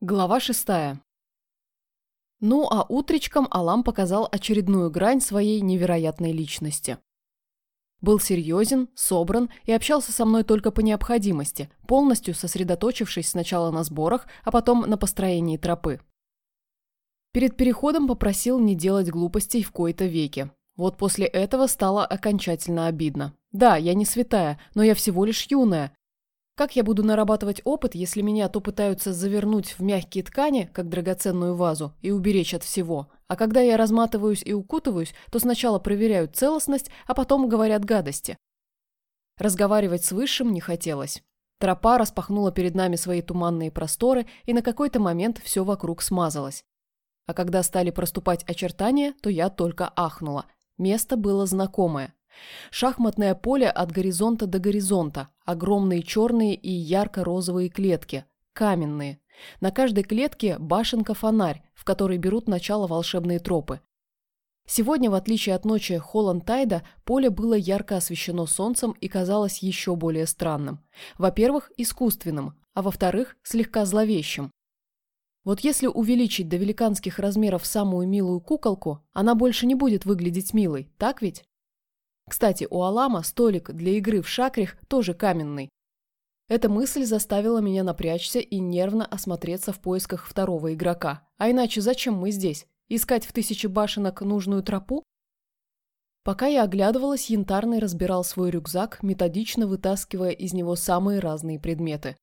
Глава шестая. Ну, а утречком Алам показал очередную грань своей невероятной личности. Был серьезен, собран и общался со мной только по необходимости, полностью сосредоточившись сначала на сборах, а потом на построении тропы. Перед переходом попросил не делать глупостей в кои-то веке. Вот после этого стало окончательно обидно. Да, я не святая, но я всего лишь юная, как я буду нарабатывать опыт, если меня то пытаются завернуть в мягкие ткани, как драгоценную вазу, и уберечь от всего, а когда я разматываюсь и укутываюсь, то сначала проверяют целостность, а потом говорят гадости. Разговаривать с Высшим не хотелось. Тропа распахнула перед нами свои туманные просторы, и на какой-то момент все вокруг смазалось. А когда стали проступать очертания, то я только ахнула. Место было знакомое. Шахматное поле от горизонта до горизонта, огромные черные и ярко-розовые клетки, каменные. На каждой клетке башенка-фонарь, в которой берут начало волшебные тропы. Сегодня, в отличие от ночи Холланд-Тайда, поле было ярко освещено солнцем и казалось еще более странным. Во-первых, искусственным, а во-вторых, слегка зловещим. Вот если увеличить до великанских размеров самую милую куколку, она больше не будет выглядеть милой, так ведь? Кстати, у Алама столик для игры в шакрих тоже каменный. Эта мысль заставила меня напрячься и нервно осмотреться в поисках второго игрока. А иначе зачем мы здесь? Искать в тысячи башенок нужную тропу? Пока я оглядывалась, Янтарный разбирал свой рюкзак, методично вытаскивая из него самые разные предметы.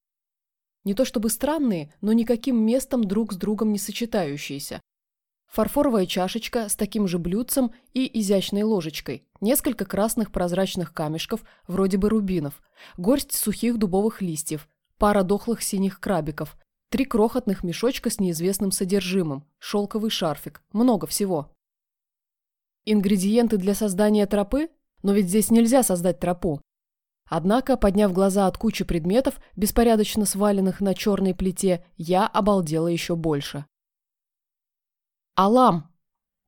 Не то чтобы странные, но никаким местом друг с другом не сочетающиеся. Фарфоровая чашечка с таким же блюдцем и изящной ложечкой, несколько красных прозрачных камешков, вроде бы рубинов, горсть сухих дубовых листьев, пара дохлых синих крабиков, три крохотных мешочка с неизвестным содержимым, шелковый шарфик, много всего. Ингредиенты для создания тропы? Но ведь здесь нельзя создать тропу. Однако, подняв глаза от кучи предметов, беспорядочно сваленных на черной плите, я обалдела еще больше. «Алам!»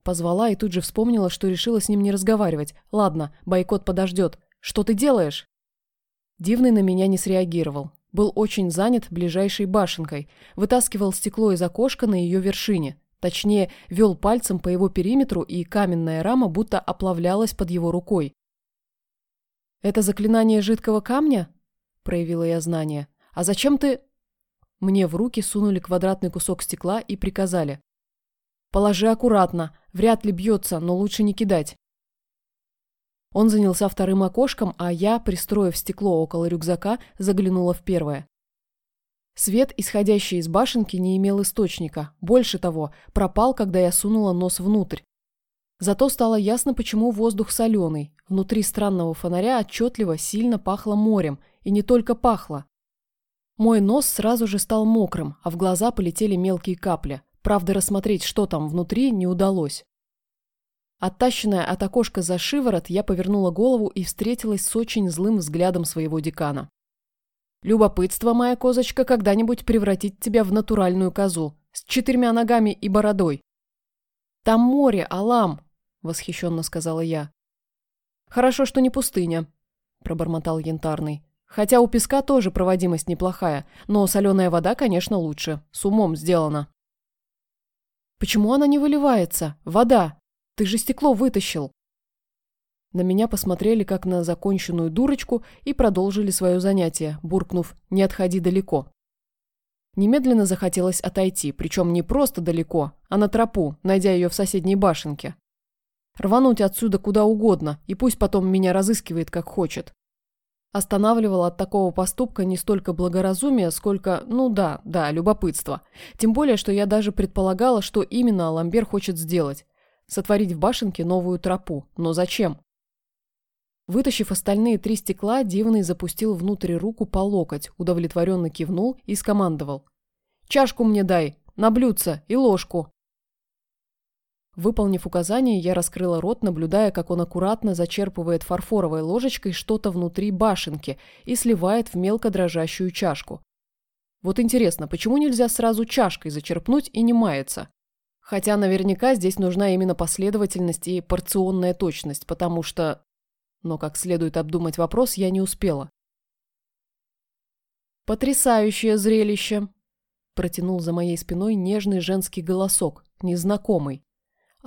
Позвала и тут же вспомнила, что решила с ним не разговаривать. «Ладно, бойкот подождет. Что ты делаешь?» Дивный на меня не среагировал. Был очень занят ближайшей башенкой. Вытаскивал стекло из окошка на ее вершине. Точнее, вел пальцем по его периметру, и каменная рама будто оплавлялась под его рукой. «Это заклинание жидкого камня?» – проявила я знание. «А зачем ты...» Мне в руки сунули квадратный кусок стекла и приказали. Положи аккуратно, вряд ли бьется, но лучше не кидать. Он занялся вторым окошком, а я, пристроив стекло около рюкзака, заглянула в первое. Свет, исходящий из башенки, не имел источника. Больше того, пропал, когда я сунула нос внутрь. Зато стало ясно, почему воздух соленый. Внутри странного фонаря отчетливо сильно пахло морем. И не только пахло. Мой нос сразу же стал мокрым, а в глаза полетели мелкие капли. Правда, рассмотреть, что там внутри, не удалось. Оттащенная от окошка за шиворот, я повернула голову и встретилась с очень злым взглядом своего декана. «Любопытство, моя козочка, когда-нибудь превратить тебя в натуральную козу, с четырьмя ногами и бородой». «Там море, Алам!» – восхищенно сказала я. «Хорошо, что не пустыня», – пробормотал Янтарный. «Хотя у песка тоже проводимость неплохая, но соленая вода, конечно, лучше. С умом сделано». Почему она не выливается? Вода! Ты же стекло вытащил!» На меня посмотрели как на законченную дурочку и продолжили свое занятие, буркнув «не отходи далеко». Немедленно захотелось отойти, причем не просто далеко, а на тропу, найдя ее в соседней башенке. Рвануть отсюда куда угодно, и пусть потом меня разыскивает как хочет. Останавливало от такого поступка не столько благоразумие, сколько, ну да, да, любопытство. Тем более, что я даже предполагала, что именно Аламбер хочет сделать. Сотворить в башенке новую тропу. Но зачем? Вытащив остальные три стекла, Дивный запустил внутрь руку по локоть, удовлетворенно кивнул и скомандовал. «Чашку мне дай, на блюдце и ложку». Выполнив указание, я раскрыла рот, наблюдая, как он аккуратно зачерпывает фарфоровой ложечкой что-то внутри башенки и сливает в мелко дрожащую чашку. Вот интересно, почему нельзя сразу чашкой зачерпнуть и не маяться? Хотя наверняка здесь нужна именно последовательность и порционная точность, потому что... Но как следует обдумать вопрос, я не успела. «Потрясающее зрелище!» протянул за моей спиной нежный женский голосок, незнакомый.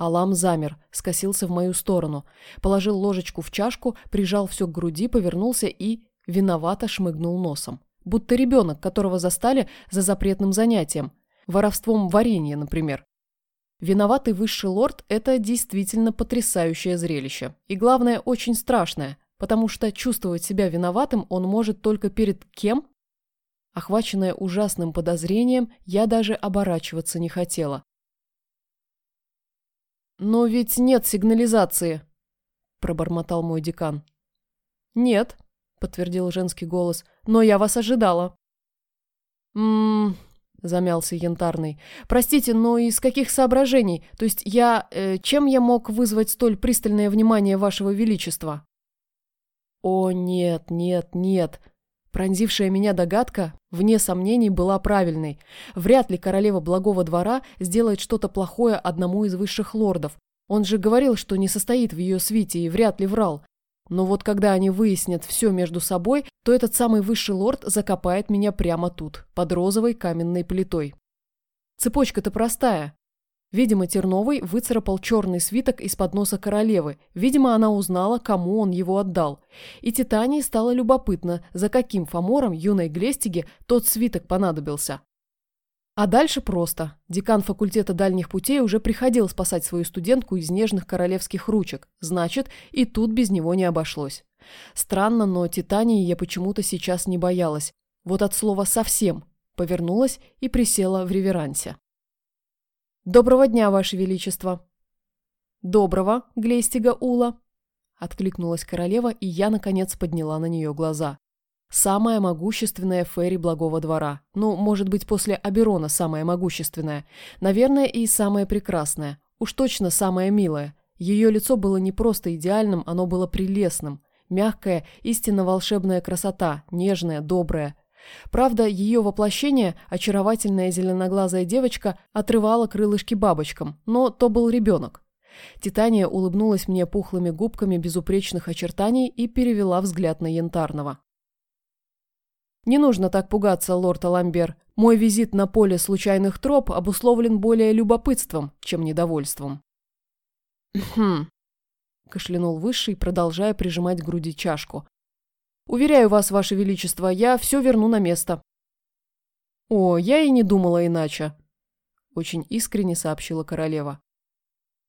Алам замер, скосился в мою сторону, положил ложечку в чашку, прижал все к груди, повернулся и виновато шмыгнул носом. Будто ребенок, которого застали за запретным занятием. Воровством варенья, например. Виноватый высший лорд – это действительно потрясающее зрелище. И главное, очень страшное, потому что чувствовать себя виноватым он может только перед кем? Охваченная ужасным подозрением, я даже оборачиваться не хотела. «Но ведь нет сигнализации», – пробормотал мой декан. «Нет», – подтвердил женский голос, – «но я вас ожидала». «Ммм...» – замялся Янтарный. «Простите, но из каких соображений? То есть я... Э, чем я мог вызвать столь пристальное внимание вашего величества?» «О, нет, нет, нет!» Пронзившая меня догадка, вне сомнений, была правильной. Вряд ли королева благого двора сделает что-то плохое одному из высших лордов. Он же говорил, что не состоит в ее свите и вряд ли врал. Но вот когда они выяснят все между собой, то этот самый высший лорд закопает меня прямо тут, под розовой каменной плитой. Цепочка-то простая. Видимо, Терновый выцарапал черный свиток из-под носа королевы. Видимо, она узнала, кому он его отдал. И Титании стало любопытно, за каким фамором юной Глестиге тот свиток понадобился. А дальше просто. Декан факультета дальних путей уже приходил спасать свою студентку из нежных королевских ручек. Значит, и тут без него не обошлось. Странно, но Титании я почему-то сейчас не боялась. Вот от слова «совсем» повернулась и присела в реверансе. «Доброго дня, Ваше Величество!» «Доброго, Глейстига Ула!» Откликнулась королева, и я, наконец, подняла на нее глаза. Самая могущественная Ферри Благого Двора. Ну, может быть, после Аберона самая могущественная. Наверное, и самая прекрасная. Уж точно самая милая. Ее лицо было не просто идеальным, оно было прелестным. Мягкая, истинно волшебная красота, нежная, добрая, Правда, ее воплощение, очаровательная зеленоглазая девочка, отрывала крылышки бабочкам, но то был ребенок. Титания улыбнулась мне пухлыми губками безупречных очертаний и перевела взгляд на Янтарного. «Не нужно так пугаться, лорд Аламбер. Мой визит на поле случайных троп обусловлен более любопытством, чем недовольством». «Хм», – кашлянул Высший, продолжая прижимать к груди чашку, Уверяю вас, ваше величество, я все верну на место». «О, я и не думала иначе», – очень искренне сообщила королева.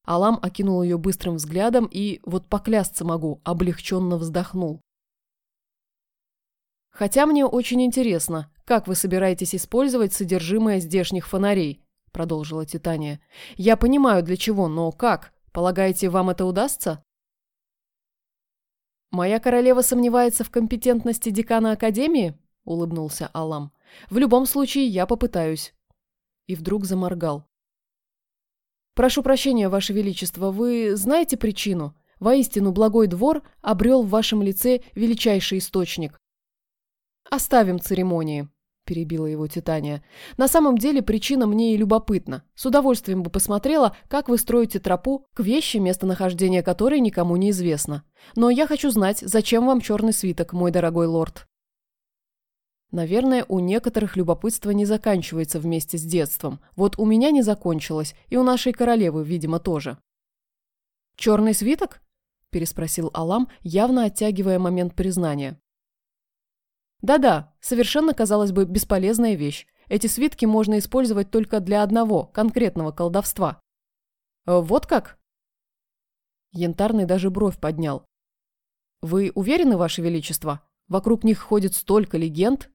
Алам окинул ее быстрым взглядом и, вот поклясться могу, облегченно вздохнул. «Хотя мне очень интересно, как вы собираетесь использовать содержимое здешних фонарей?» – продолжила Титания. «Я понимаю, для чего, но как? Полагаете, вам это удастся?» «Моя королева сомневается в компетентности декана Академии?» – улыбнулся Алам. «В любом случае, я попытаюсь». И вдруг заморгал. «Прошу прощения, Ваше Величество, вы знаете причину? Воистину, благой двор обрел в вашем лице величайший источник». «Оставим церемонии», – перебила его Титания. «На самом деле причина мне и любопытна. С удовольствием бы посмотрела, как вы строите тропу к вещи, местонахождение которой никому не известно. Но я хочу знать, зачем вам черный свиток, мой дорогой лорд?» Наверное, у некоторых любопытство не заканчивается вместе с детством. Вот у меня не закончилось, и у нашей королевы, видимо, тоже. «Черный свиток?» – переспросил Алам, явно оттягивая момент признания. Да-да, совершенно, казалось бы, бесполезная вещь. Эти свитки можно использовать только для одного, конкретного колдовства. Э, вот как? Янтарный даже бровь поднял. Вы уверены, Ваше Величество? Вокруг них ходит столько легенд.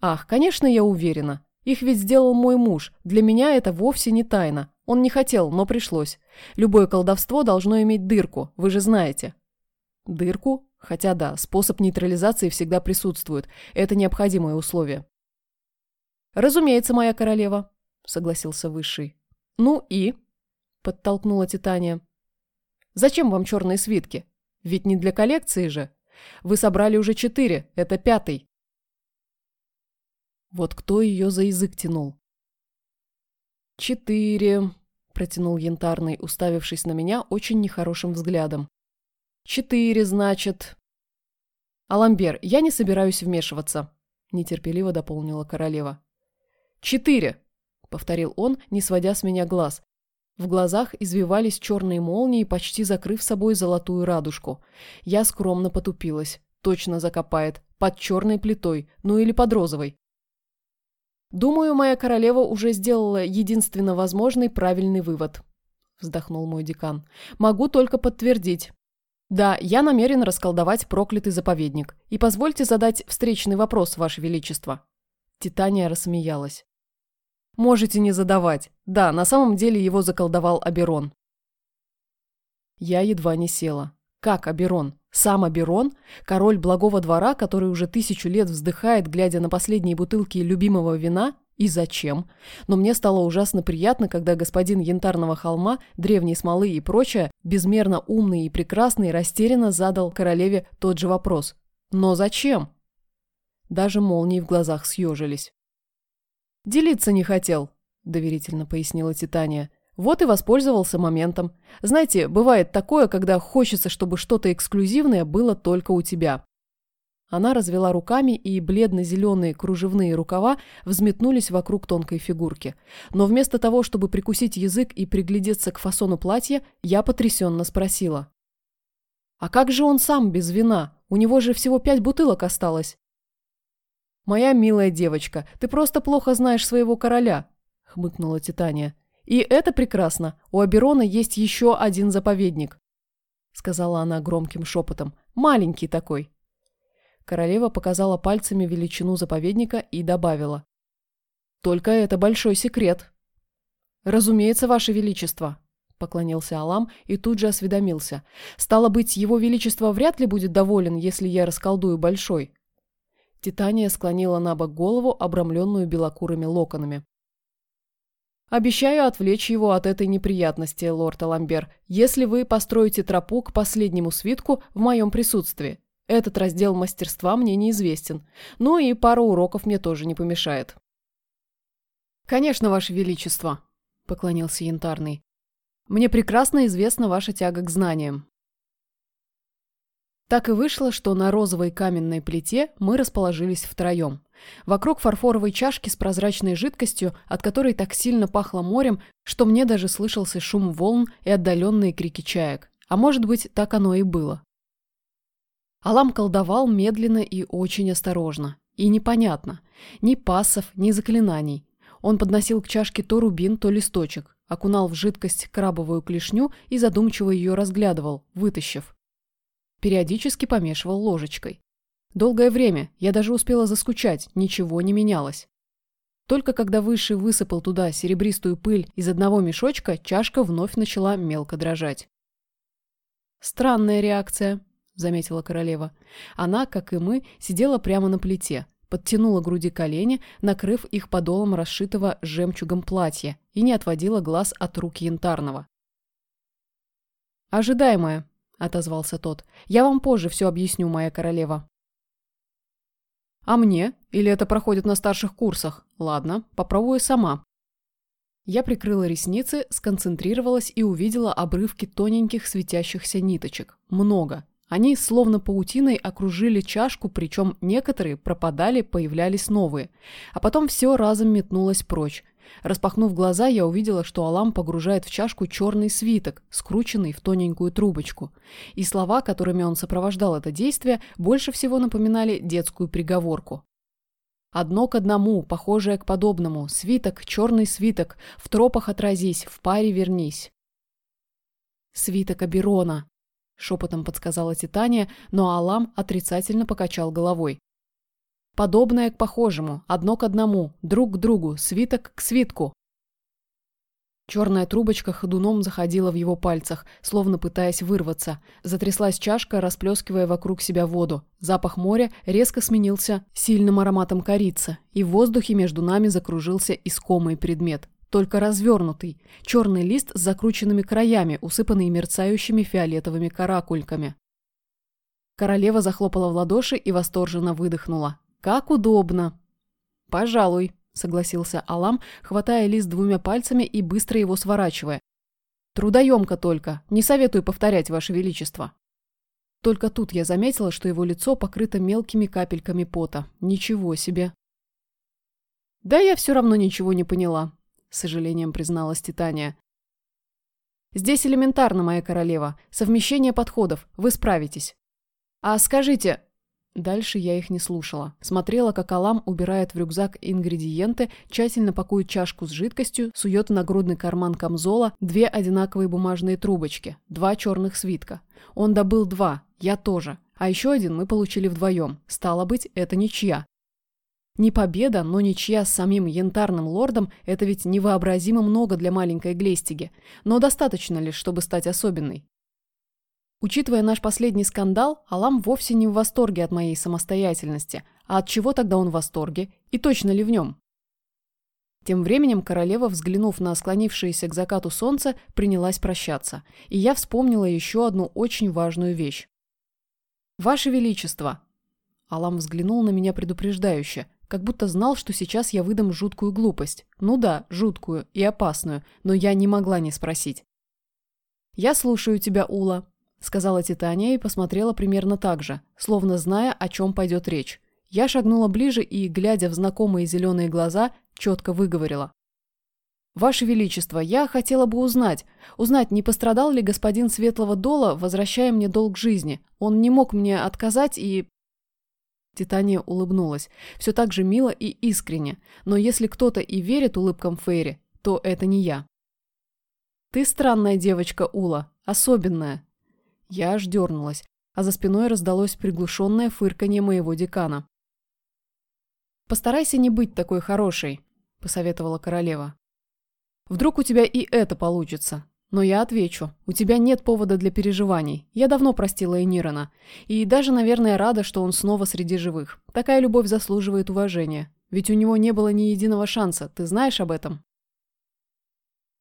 Ах, конечно, я уверена. Их ведь сделал мой муж. Для меня это вовсе не тайна. Он не хотел, но пришлось. Любое колдовство должно иметь дырку, вы же знаете. Дырку? Хотя да, способ нейтрализации всегда присутствует. Это необходимое условие. «Разумеется, моя королева», — согласился Высший. «Ну и?» — подтолкнула Титания. «Зачем вам черные свитки? Ведь не для коллекции же. Вы собрали уже четыре, это пятый». Вот кто ее за язык тянул? «Четыре», — протянул Янтарный, уставившись на меня очень нехорошим взглядом. «Четыре, значит...» «Аламбер, я не собираюсь вмешиваться», – нетерпеливо дополнила королева. Четыре!» — повторил он, не сводя с меня глаз. В глазах извивались черные молнии, почти закрыв собой золотую радужку. Я скромно потупилась. Точно закопает. Под черной плитой. Ну или под розовой. «Думаю, моя королева уже сделала единственно возможный правильный вывод», – вздохнул мой декан. «Могу только подтвердить. Да, я намерен расколдовать проклятый заповедник. И позвольте задать встречный вопрос, Ваше Величество». Титания рассмеялась. Можете не задавать. Да, на самом деле его заколдовал Аберон. Я едва не села. Как Аберон? Сам Аберон? Король благого двора, который уже тысячу лет вздыхает, глядя на последние бутылки любимого вина? И зачем? Но мне стало ужасно приятно, когда господин Янтарного холма, древней смолы и прочее, безмерно умный и прекрасный, растерянно задал королеве тот же вопрос. Но зачем? Даже молнии в глазах съежились. «Делиться не хотел», – доверительно пояснила Титания. «Вот и воспользовался моментом. Знаете, бывает такое, когда хочется, чтобы что-то эксклюзивное было только у тебя». Она развела руками, и бледно-зеленые кружевные рукава взметнулись вокруг тонкой фигурки. Но вместо того, чтобы прикусить язык и приглядеться к фасону платья, я потрясенно спросила. «А как же он сам без вина? У него же всего пять бутылок осталось». «Моя милая девочка, ты просто плохо знаешь своего короля», — хмыкнула Титания. «И это прекрасно. У Аберона есть еще один заповедник», — сказала она громким шепотом. «Маленький такой». Королева показала пальцами величину заповедника и добавила. «Только это большой секрет». «Разумеется, Ваше Величество», — поклонился Алам и тут же осведомился. «Стало быть, Его Величество вряд ли будет доволен, если я расколдую большой». Титания склонила на бок голову, обрамленную белокурыми локонами. «Обещаю отвлечь его от этой неприятности, лорд Аламбер, если вы построите тропу к последнему свитку в моем присутствии. Этот раздел мастерства мне неизвестен. Ну и пару уроков мне тоже не помешает». «Конечно, Ваше Величество», — поклонился Янтарный. «Мне прекрасно известна ваша тяга к знаниям. Так и вышло, что на розовой каменной плите мы расположились втроем. Вокруг фарфоровой чашки с прозрачной жидкостью, от которой так сильно пахло морем, что мне даже слышался шум волн и отдаленные крики чаек. А может быть, так оно и было. Алам колдовал медленно и очень осторожно. И непонятно. Ни пассов, ни заклинаний. Он подносил к чашке то рубин, то листочек, окунал в жидкость крабовую клешню и задумчиво ее разглядывал, вытащив. Периодически помешивал ложечкой. Долгое время, я даже успела заскучать, ничего не менялось. Только когда Высший высыпал туда серебристую пыль из одного мешочка, чашка вновь начала мелко дрожать. «Странная реакция», — заметила королева. Она, как и мы, сидела прямо на плите, подтянула груди колени, накрыв их подолом расшитого жемчугом платья и не отводила глаз от рук янтарного. «Ожидаемое», отозвался тот. «Я вам позже все объясню, моя королева». «А мне? Или это проходит на старших курсах? Ладно, попробую сама». Я прикрыла ресницы, сконцентрировалась и увидела обрывки тоненьких светящихся ниточек. Много. Они словно паутиной окружили чашку, причем некоторые пропадали, появлялись новые. А потом все разом метнулось прочь. Распахнув глаза, я увидела, что Алам погружает в чашку черный свиток, скрученный в тоненькую трубочку. И слова, которыми он сопровождал это действие, больше всего напоминали детскую приговорку. Одно к одному, похожее к подобному. Свиток, черный свиток. В тропах отразись, в паре вернись. Свиток Аберона, шепотом подсказала Титания, но Алам отрицательно покачал головой. Подобное к похожему, одно к одному, друг к другу, свиток к свитку. Черная трубочка ходуном заходила в его пальцах, словно пытаясь вырваться. Затряслась чашка, расплескивая вокруг себя воду. Запах моря резко сменился сильным ароматом корицы, и в воздухе между нами закружился искомый предмет. Только развернутый. Черный лист с закрученными краями, усыпанный мерцающими фиолетовыми каракульками. Королева захлопала в ладоши и восторженно выдохнула. «Как удобно!» «Пожалуй», — согласился Алам, хватая лист двумя пальцами и быстро его сворачивая. «Трудоемко только. Не советую повторять, Ваше Величество». Только тут я заметила, что его лицо покрыто мелкими капельками пота. Ничего себе. «Да я все равно ничего не поняла», — с сожалением призналась Титания. «Здесь элементарно, моя королева. Совмещение подходов. Вы справитесь». «А скажите...» Дальше я их не слушала. Смотрела, как Алам убирает в рюкзак ингредиенты, тщательно пакует чашку с жидкостью, сует в нагрудный карман камзола две одинаковые бумажные трубочки, два черных свитка. Он добыл два, я тоже. А еще один мы получили вдвоем. Стало быть, это ничья. Не победа, но ничья с самим янтарным лордом – это ведь невообразимо много для маленькой Глестиги. Но достаточно ли, чтобы стать особенной? Учитывая наш последний скандал, Алам вовсе не в восторге от моей самостоятельности. А от чего тогда он в восторге? И точно ли в нем? Тем временем королева, взглянув на склонившееся к закату солнце, принялась прощаться. И я вспомнила еще одну очень важную вещь. «Ваше Величество!» Алам взглянул на меня предупреждающе, как будто знал, что сейчас я выдам жуткую глупость. Ну да, жуткую и опасную, но я не могла не спросить. «Я слушаю тебя, Ула», сказала Титания и посмотрела примерно так же, словно зная, о чем пойдет речь. Я шагнула ближе и, глядя в знакомые зеленые глаза, четко выговорила. «Ваше Величество, я хотела бы узнать, узнать, не пострадал ли господин Светлого Дола, возвращая мне долг жизни. Он не мог мне отказать и...» Титания улыбнулась, все так же мило и искренне, но если кто-то и верит улыбкам Фейри, то это не я. «Ты странная девочка, Ула, особенная», я аж дернулась, а за спиной раздалось приглушенное фырканье моего декана. «Постарайся не быть такой хорошей», – посоветовала королева. «Вдруг у тебя и это получится. Но я отвечу, у тебя нет повода для переживаний. Я давно простила Энирона. И даже, наверное, рада, что он снова среди живых. Такая любовь заслуживает уважения. Ведь у него не было ни единого шанса, ты знаешь об этом?»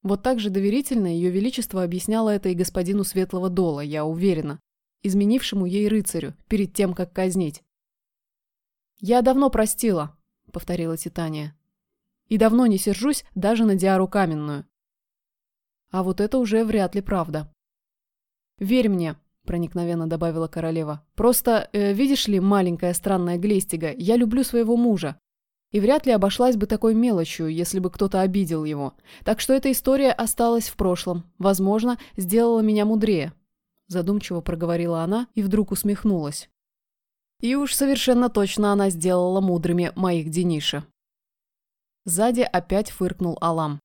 Вот так же доверительно Ее Величество объясняло это и господину Светлого Дола, я уверена, изменившему ей рыцарю, перед тем, как казнить. «Я давно простила», — повторила Титания. «И давно не сержусь даже на Диару Каменную». А вот это уже вряд ли правда. «Верь мне», — проникновенно добавила королева. «Просто, э, видишь ли, маленькая странная Глестига, я люблю своего мужа. И вряд ли обошлась бы такой мелочью, если бы кто-то обидел его. Так что эта история осталась в прошлом. Возможно, сделала меня мудрее. Задумчиво проговорила она и вдруг усмехнулась. И уж совершенно точно она сделала мудрыми моих Дениша. Сзади опять фыркнул Алам.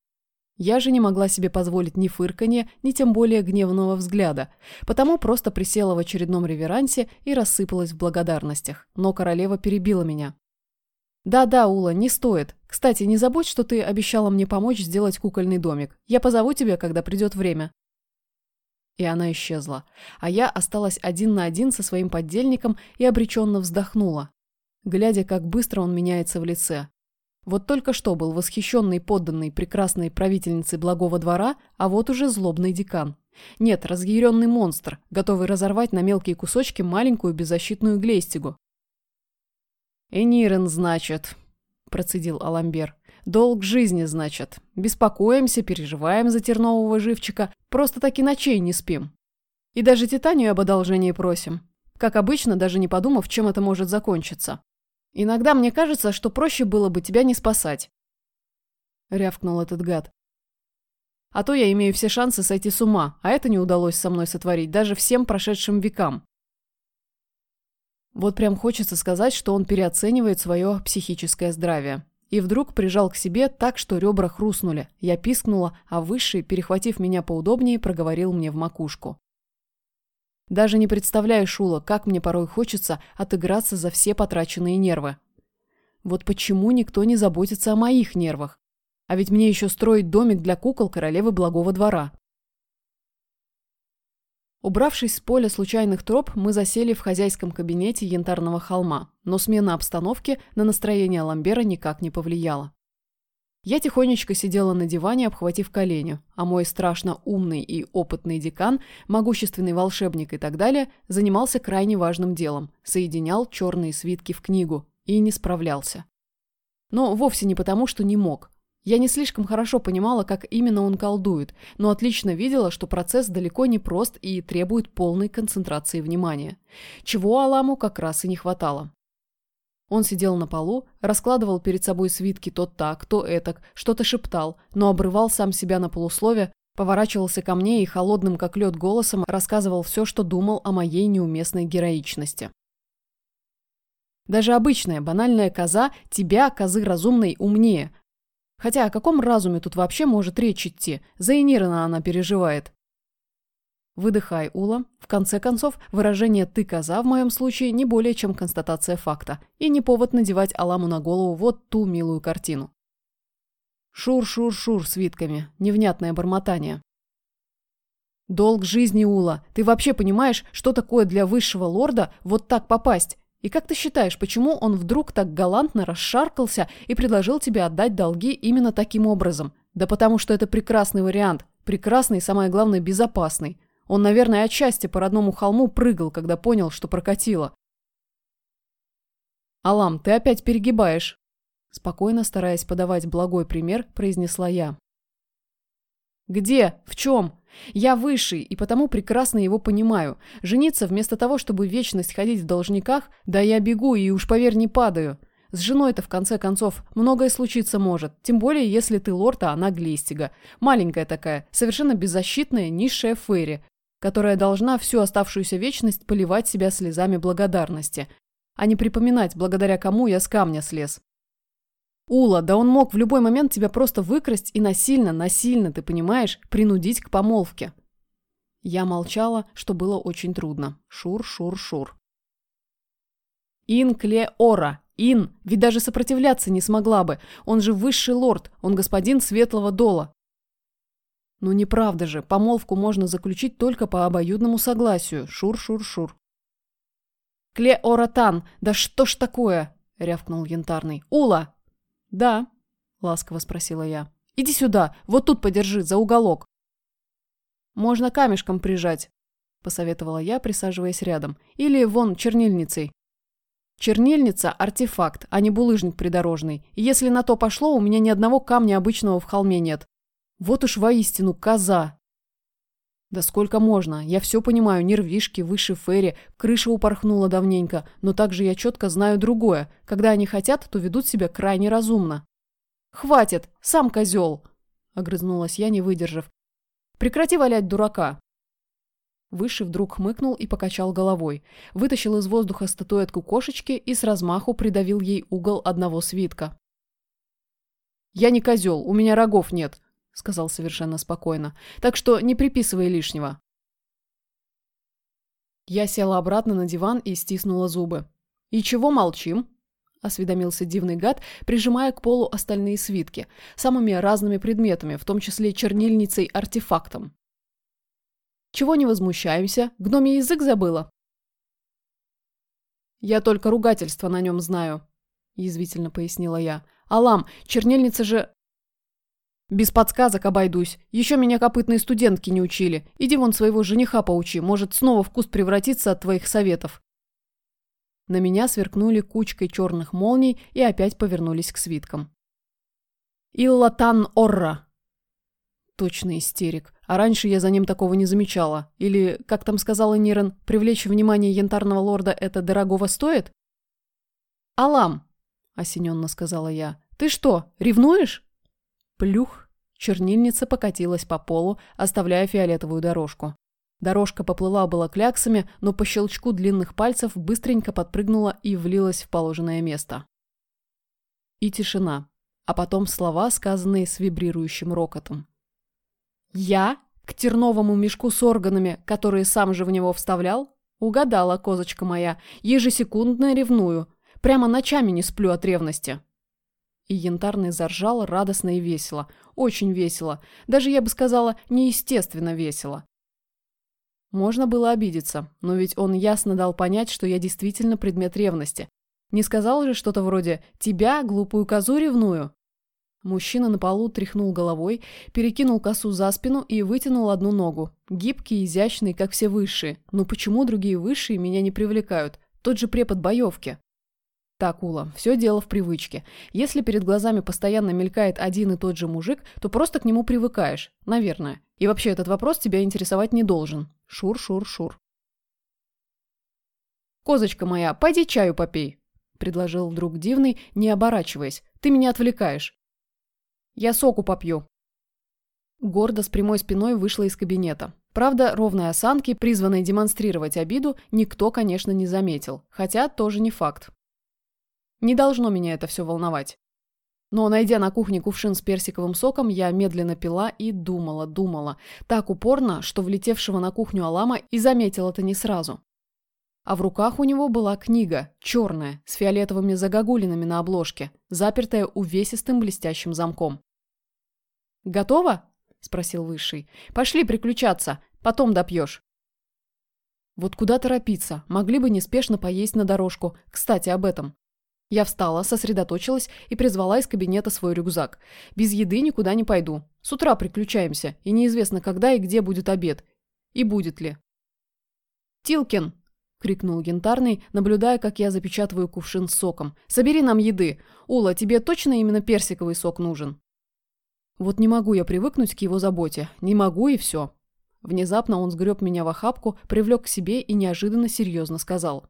Я же не могла себе позволить ни фырканья, ни тем более гневного взгляда, потому просто присела в очередном реверансе и рассыпалась в благодарностях. Но королева перебила меня. «Да-да, Ула, не стоит. Кстати, не забудь, что ты обещала мне помочь сделать кукольный домик. Я позову тебя, когда придет время». И она исчезла. А я осталась один на один со своим поддельником и обреченно вздохнула, глядя, как быстро он меняется в лице. Вот только что был восхищенный подданный прекрасной правительницы благого двора, а вот уже злобный декан. Нет, разъяренный монстр, готовый разорвать на мелкие кусочки маленькую беззащитную глейстигу. «Энирен, значит», – процедил Аламбер. «Долг жизни, значит. Беспокоимся, переживаем за тернового живчика, просто таки ночей не спим. И даже Титанию об одолжении просим. Как обычно, даже не подумав, чем это может закончиться. Иногда мне кажется, что проще было бы тебя не спасать». Рявкнул этот гад. А то я имею все шансы сойти с ума, а это не удалось со мной сотворить даже всем прошедшим векам. Вот прям хочется сказать, что он переоценивает свое психическое здравие. И вдруг прижал к себе так, что ребра хрустнули. Я пискнула, а Высший, перехватив меня поудобнее, проговорил мне в макушку. Даже не представляю, Шула, как мне порой хочется отыграться за все потраченные нервы. Вот почему никто не заботится о моих нервах? А ведь мне еще строить домик для кукол королевы благого двора. Убравшись с поля случайных троп, мы засели в хозяйском кабинете янтарного холма, но смена обстановки на настроение Ламбера никак не повлияла. Я тихонечко сидела на диване, обхватив колени, а мой страшно умный и опытный декан, могущественный волшебник и так далее, занимался крайне важным делом – соединял черные свитки в книгу и не справлялся. Но вовсе не потому, что не мог. Я не слишком хорошо понимала, как именно он колдует, но отлично видела, что процесс далеко не прост и требует полной концентрации внимания. Чего Аламу как раз и не хватало. Он сидел на полу, раскладывал перед собой свитки то так, то этак, что-то шептал, но обрывал сам себя на полуслове, поворачивался ко мне и холодным как лед голосом рассказывал все, что думал о моей неуместной героичности. Даже обычная банальная коза тебя, козы разумной, умнее. Хотя о каком разуме тут вообще может речь идти? За Энирона она переживает. Выдыхай, Ула. В конце концов, выражение «ты коза» в моем случае не более чем констатация факта. И не повод надевать Аламу на голову вот ту милую картину. Шур-шур-шур свитками. Невнятное бормотание. Долг жизни, Ула. Ты вообще понимаешь, что такое для высшего лорда вот так попасть? И как ты считаешь, почему он вдруг так галантно расшаркался и предложил тебе отдать долги именно таким образом? Да потому что это прекрасный вариант. Прекрасный и, самое главное, безопасный. Он, наверное, от счастья по родному холму прыгал, когда понял, что прокатило. «Алам, ты опять перегибаешь!» Спокойно, стараясь подавать благой пример, произнесла я. «Где? В чем? Я высший, и потому прекрасно его понимаю. Жениться вместо того, чтобы вечность ходить в должниках, да я бегу и уж поверь не падаю. С женой-то, в конце концов, многое случиться может, тем более, если ты лорд, а она Глейстига. Маленькая такая, совершенно беззащитная, низшая Ферри, которая должна всю оставшуюся вечность поливать себя слезами благодарности, а не припоминать, благодаря кому я с камня слез. Ула, да он мог в любой момент тебя просто выкрасть и насильно, насильно, ты понимаешь, принудить к помолвке. Я молчала, что было очень трудно. Шур-шур-шур. Ин Клеора. Ин, ведь даже сопротивляться не смогла бы. Он же высший лорд, он господин Светлого Дола. Ну неправда же, помолвку можно заключить только по обоюдному согласию. Шур-шур-шур. Клеоратан, да что ж такое? рявкнул янтарный. Ула! Да, ласково спросила я. Иди сюда, вот тут подержи, за уголок. Можно камешком прижать, посоветовала я, присаживаясь рядом. Или вон чернильницей. Чернильница – артефакт, а не булыжник придорожный. И если на то пошло, у меня ни одного камня обычного в холме нет. Вот уж воистину коза. Да сколько можно? Я все понимаю, нервишки, выше ферри, крыша упорхнула давненько, но также я четко знаю другое. Когда они хотят, то ведут себя крайне разумно. «Хватит! Сам козел!» – огрызнулась я, не выдержав. «Прекрати валять дурака!» Выше вдруг хмыкнул и покачал головой. Вытащил из воздуха статуэтку кошечки и с размаху придавил ей угол одного свитка. «Я не козел, у меня рогов нет сказал совершенно спокойно. «Так что не приписывай лишнего». Я села обратно на диван и стиснула зубы. «И чего молчим?» – осведомился дивный гад, прижимая к полу остальные свитки, самыми разными предметами, в том числе чернильницей-артефактом. «Чего не возмущаемся? Гномий язык забыла?» «Я только ругательство на нем знаю», – язвительно пояснила я. «Алам, чернильница же без подсказок обойдусь. Еще меня копытные студентки не учили. Иди вон своего жениха поучи, может, снова вкус превратится от твоих советов. На меня сверкнули кучкой черных молний и опять повернулись к свиткам. Иллатан Орра. Точно истерик. А раньше я за ним такого не замечала. Или, как там сказала Нирен, привлечь внимание янтарного лорда это дорогого стоит? «Алам», — осененно сказала я, — «ты что, ревнуешь?» Плюх! Чернильница покатилась по полу, оставляя фиолетовую дорожку. Дорожка поплыла было кляксами, но по щелчку длинных пальцев быстренько подпрыгнула и влилась в положенное место. И тишина. А потом слова, сказанные с вибрирующим рокотом. «Я? К терновому мешку с органами, которые сам же в него вставлял? Угадала, козочка моя. Ежесекундно ревную. Прямо ночами не сплю от ревности». И янтарный заржал радостно и весело. Очень весело. Даже, я бы сказала, неестественно весело. Можно было обидеться, но ведь он ясно дал понять, что я действительно предмет ревности. Не сказал же что-то вроде «тебя, глупую козу ревную»? Мужчина на полу тряхнул головой, перекинул косу за спину и вытянул одну ногу. Гибкий, изящный, как все высшие. Но почему другие высшие меня не привлекают? Тот же препод боевки. Так, Ула, все дело в привычке. Если перед глазами постоянно мелькает один и тот же мужик, то просто к нему привыкаешь. Наверное. И вообще этот вопрос тебя интересовать не должен. Шур-шур-шур. «Козочка моя, пойди чаю попей», – предложил вдруг Дивный, не оборачиваясь. «Ты меня отвлекаешь». «Я соку попью». Гордо с прямой спиной вышла из кабинета. Правда, ровной осанки, призванной демонстрировать обиду, никто, конечно, не заметил. Хотя тоже не факт. Не должно меня это все волновать. Но, найдя на кухне кувшин с персиковым соком, я медленно пила и думала, думала. Так упорно, что влетевшего на кухню Алама и заметил это не сразу. А в руках у него была книга, черная, с фиолетовыми загогулинами на обложке, запертая увесистым блестящим замком. «Готово?» – спросил Высший. «Пошли приключаться, потом допьешь». Вот куда торопиться, могли бы неспешно поесть на дорожку. Кстати, об этом. Я встала, сосредоточилась и призвала из кабинета свой рюкзак. Без еды никуда не пойду. С утра приключаемся, и неизвестно, когда и где будет обед. И будет ли. «Тилкин!» – крикнул Янтарный, наблюдая, как я запечатываю кувшин с соком. «Собери нам еды! Ула, тебе точно именно персиковый сок нужен?» Вот не могу я привыкнуть к его заботе. Не могу и все. Внезапно он сгреб меня в охапку, привлек к себе и неожиданно серьезно сказал.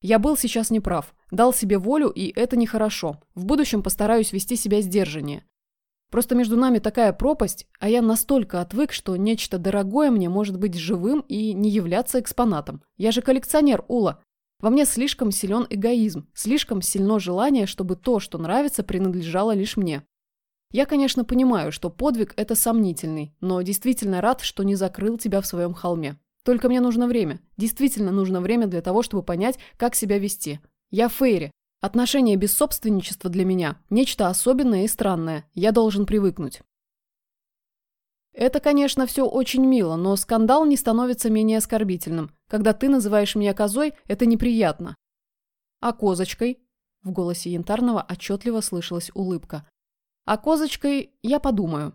Я был сейчас неправ. Дал себе волю, и это нехорошо. В будущем постараюсь вести себя сдержаннее. Просто между нами такая пропасть, а я настолько отвык, что нечто дорогое мне может быть живым и не являться экспонатом. Я же коллекционер, Ула. Во мне слишком силен эгоизм, слишком сильно желание, чтобы то, что нравится, принадлежало лишь мне. Я, конечно, понимаю, что подвиг – это сомнительный, но действительно рад, что не закрыл тебя в своем холме. Только мне нужно время. Действительно нужно время для того, чтобы понять, как себя вести. Я Фейри. Отношения без собственничества для меня – нечто особенное и странное. Я должен привыкнуть. Это, конечно, все очень мило, но скандал не становится менее оскорбительным. Когда ты называешь меня козой, это неприятно. А козочкой? В голосе Янтарного отчетливо слышалась улыбка. А козочкой я подумаю.